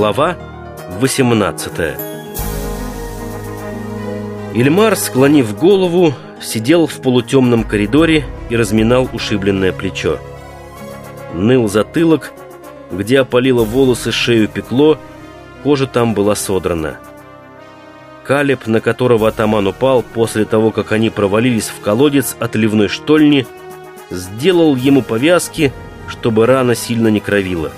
Глава 18 Ильмар, склонив голову, сидел в полутемном коридоре и разминал ушибленное плечо. Ныл затылок, где опалило волосы, шею пекло, кожа там была содрана. Калеб, на которого атаман упал после того, как они провалились в колодец отливной штольни, сделал ему повязки, чтобы рана сильно не кровила.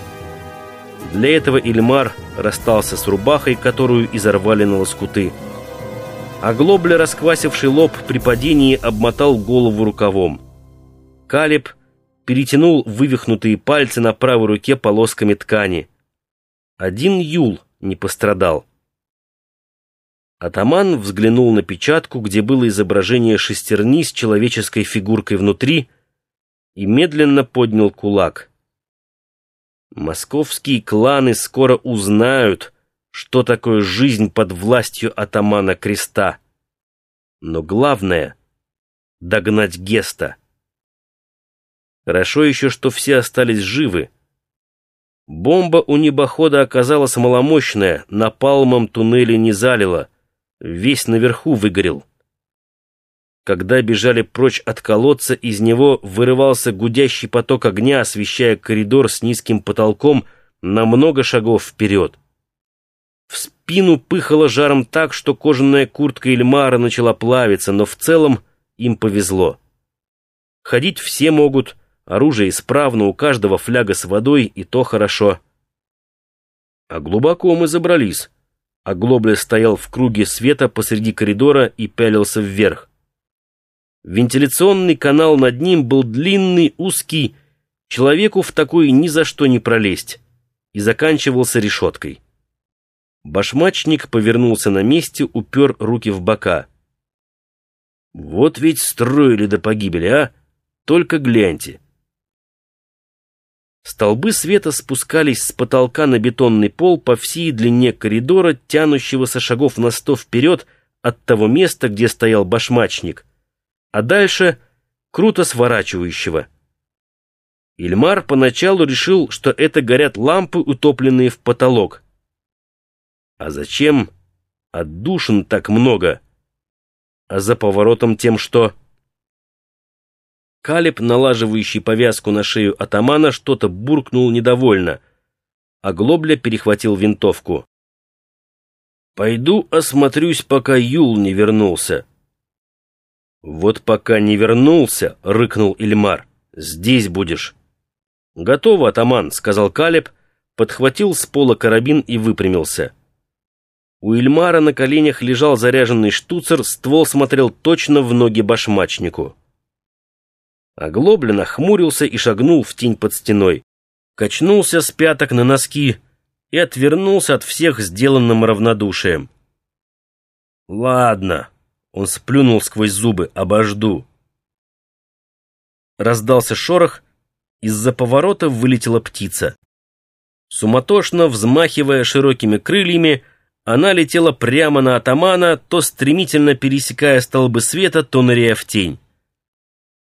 Для этого Ильмар расстался с рубахой, которую изорвали на лоскуты. А Глобля, расквасивший лоб при падении, обмотал голову рукавом. Калиб перетянул вывихнутые пальцы на правой руке полосками ткани. Один Юл не пострадал. Атаман взглянул на печатку, где было изображение шестерни с человеческой фигуркой внутри, и медленно поднял кулак. Московские кланы скоро узнают, что такое жизнь под властью атамана Креста. Но главное — догнать Геста. Хорошо еще, что все остались живы. Бомба у небохода оказалась маломощная, напалмом туннели не залила, весь наверху выгорел. Когда бежали прочь от колодца, из него вырывался гудящий поток огня, освещая коридор с низким потолком на много шагов вперед. В спину пыхало жаром так, что кожаная куртка Эльмара начала плавиться, но в целом им повезло. Ходить все могут, оружие исправно, у каждого фляга с водой, и то хорошо. А глубоко мы забрались. Оглобля стоял в круге света посреди коридора и пялился вверх. Вентиляционный канал над ним был длинный, узкий, человеку в такой ни за что не пролезть, и заканчивался решеткой. Башмачник повернулся на месте, упер руки в бока. «Вот ведь строили до погибели, а! Только гляньте!» Столбы света спускались с потолка на бетонный пол по всей длине коридора, тянущегося шагов на сто вперед от того места, где стоял башмачник — а дальше круто сворачивающего. Ильмар поначалу решил, что это горят лампы, утопленные в потолок. А зачем отдушин так много? А за поворотом тем, что... Калиб, налаживающий повязку на шею атамана, что-то буркнул недовольно, а Глобля перехватил винтовку. «Пойду осмотрюсь, пока Юл не вернулся», «Вот пока не вернулся», — рыкнул Ильмар, — «здесь будешь». «Готово, атаман», — сказал Калеб, подхватил с пола карабин и выпрямился. У Ильмара на коленях лежал заряженный штуцер, ствол смотрел точно в ноги башмачнику. Оглоблен охмурился и шагнул в тень под стеной. Качнулся с пяток на носки и отвернулся от всех сделанным равнодушием. «Ладно», он сплюнул сквозь зубы. «Обожду». Раздался шорох. Из-за поворота вылетела птица. Суматошно, взмахивая широкими крыльями, она летела прямо на атамана, то стремительно пересекая столбы света, то ныряя в тень.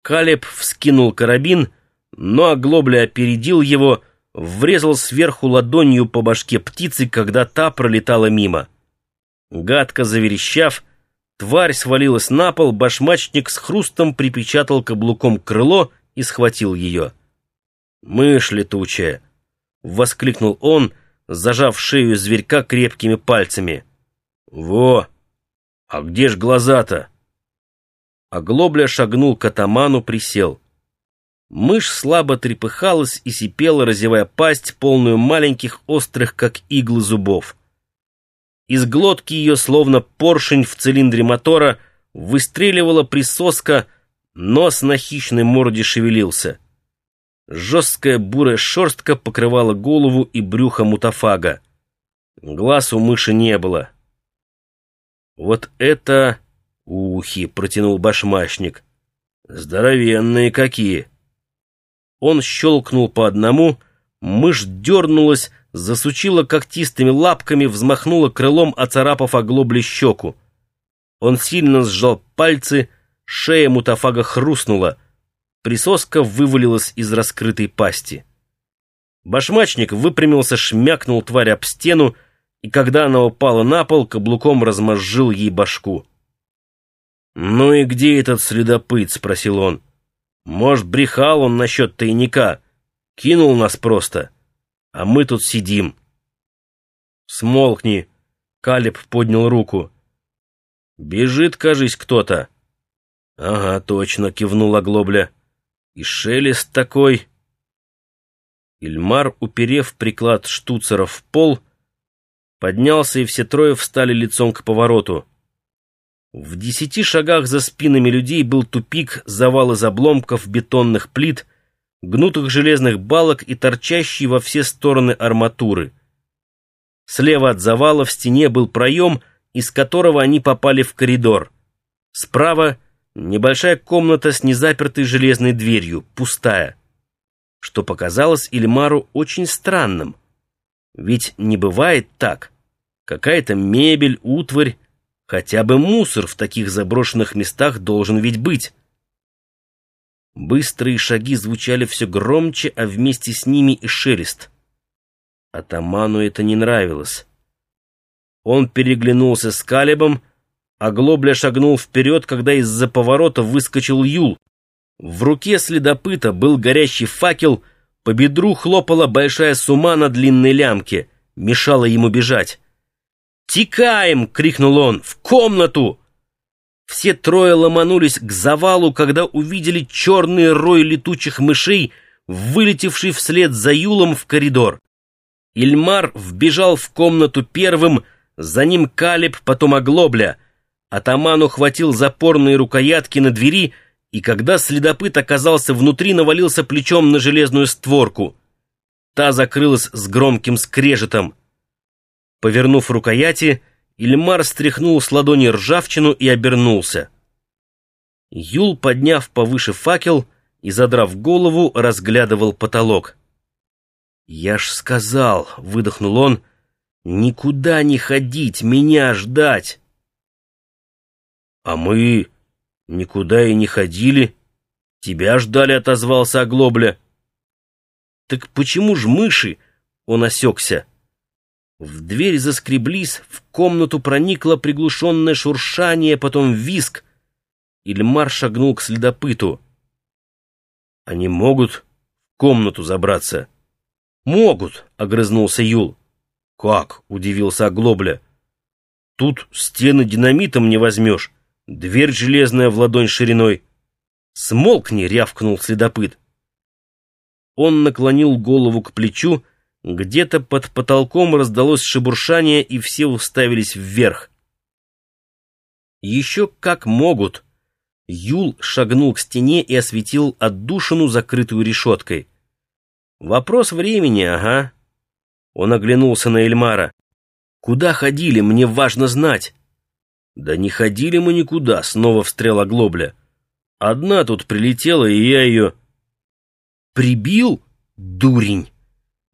Калеб вскинул карабин, но оглобля опередил его, врезал сверху ладонью по башке птицы, когда та пролетала мимо. Гадко заверещав, Тварь свалилась на пол, башмачник с хрустом припечатал каблуком крыло и схватил ее. «Мышь летучая!» — воскликнул он, зажав шею зверька крепкими пальцами. «Во! А где ж глаза-то?» Оглобля шагнул к атаману, присел. Мышь слабо трепыхалась и сипела, разевая пасть, полную маленьких острых, как иглы зубов. Из глотки ее, словно поршень в цилиндре мотора, выстреливала присоска, нос на хищной морде шевелился. Жесткая бурая шерстка покрывала голову и брюхо мутафага. Глаз у мыши не было. «Вот это ухи!» — протянул башмачник. «Здоровенные какие!» Он щелкнул по одному, мышь дернулась, засучила когтистыми лапками, взмахнула крылом, оцарапав оглобли щеку. Он сильно сжал пальцы, шея мутафага хрустнула, присоска вывалилась из раскрытой пасти. Башмачник выпрямился, шмякнул тварь об стену, и когда она упала на пол, каблуком размозжил ей башку. «Ну и где этот следопыт?» — спросил он. «Может, брехал он насчет тайника? Кинул нас просто, а мы тут сидим». «Смолкни!» — Калиб поднял руку. «Бежит, кажись, кто-то». «Ага, точно», — кивнула Глобля. «И шелест такой...» Ильмар, уперев приклад штуцера в пол, поднялся, и все трое встали лицом к повороту. В десяти шагах за спинами людей был тупик, завал из обломков бетонных плит, гнутых железных балок и торчащие во все стороны арматуры. Слева от завала в стене был проем, из которого они попали в коридор. Справа — небольшая комната с незапертой железной дверью, пустая что показалось Ильмару очень странным. Ведь не бывает так. Какая-то мебель, утварь, хотя бы мусор в таких заброшенных местах должен ведь быть. Быстрые шаги звучали все громче, а вместе с ними и шелест. Атаману это не нравилось. Он переглянулся с Калебом, а Глобля шагнул вперед, когда из-за поворота выскочил Юл, в руке следопыта был горящий факел, по бедру хлопала большая сума на длинной лямке, мешала ему бежать. «Текаем!» — крикнул он. «В комнату!» Все трое ломанулись к завалу, когда увидели черный рой летучих мышей, вылетевший вслед за Юлом в коридор. Ильмар вбежал в комнату первым, за ним Калиб, потом Оглобля. Атаман ухватил запорные рукоятки на двери — и когда следопыт оказался внутри, навалился плечом на железную створку. Та закрылась с громким скрежетом. Повернув рукояти, Ильмар стряхнул с ладони ржавчину и обернулся. Юл, подняв повыше факел и задрав голову, разглядывал потолок. «Я ж сказал», — выдохнул он, — «никуда не ходить, меня ждать». «А мы...» «Никуда и не ходили. Тебя ждали», — отозвался Оглобля. «Так почему ж мыши?» — он осекся. В дверь заскреблись, в комнату проникло приглушенное шуршание, потом виск. Ильмар шагнул к следопыту. «Они могут в комнату забраться?» «Могут», — огрызнулся Юл. «Как?» — удивился Оглобля. «Тут стены динамитом не возьмешь. Дверь железная в ладонь шириной. «Смолкни!» — рявкнул следопыт. Он наклонил голову к плечу, где-то под потолком раздалось шебуршание, и все уставились вверх. Еще как могут. Юл шагнул к стене и осветил отдушину, закрытую решеткой. Вопрос времени, ага. Он оглянулся на Эльмара. Куда ходили, мне важно знать. «Да не ходили мы никуда», — снова встряла Глобля. «Одна тут прилетела, и я ее...» «Прибил? Дурень!»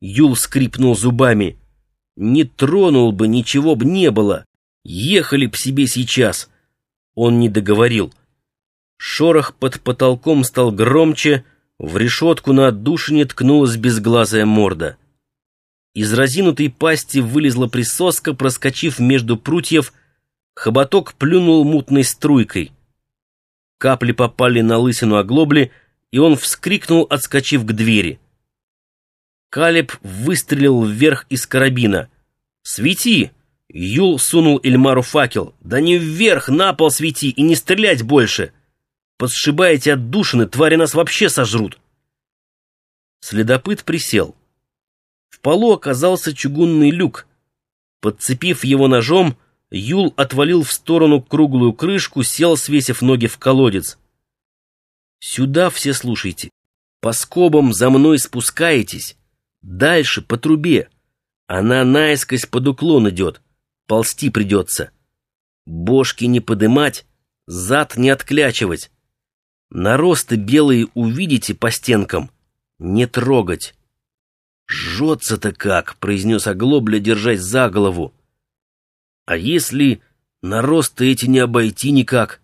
Юл скрипнул зубами. «Не тронул бы, ничего б не было. Ехали б себе сейчас!» Он не договорил. Шорох под потолком стал громче, в решетку на отдушине ткнулась безглазая морда. Из разинутой пасти вылезла присоска, проскочив между прутьев, Хоботок плюнул мутной струйкой. Капли попали на лысину оглобли, и он вскрикнул, отскочив к двери. Калеб выстрелил вверх из карабина. «Свети!» Юл сунул Эльмару факел. «Да не вверх, на пол свети и не стрелять больше! Подсшибаете отдушины, твари нас вообще сожрут!» Следопыт присел. В полу оказался чугунный люк. Подцепив его ножом, Юл отвалил в сторону круглую крышку, сел, свесив ноги в колодец. «Сюда все слушайте. По скобам за мной спускаетесь. Дальше по трубе. Она наискось под уклон идет. Ползти придется. Бошки не подымать, зад не отклячивать. Наросты белые увидите по стенкам. Не трогать». «Жжется-то как!» — произнес Оглобля, держась за голову. А если нарост эти не обойти никак?